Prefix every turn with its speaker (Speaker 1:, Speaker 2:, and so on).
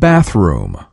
Speaker 1: bathroom.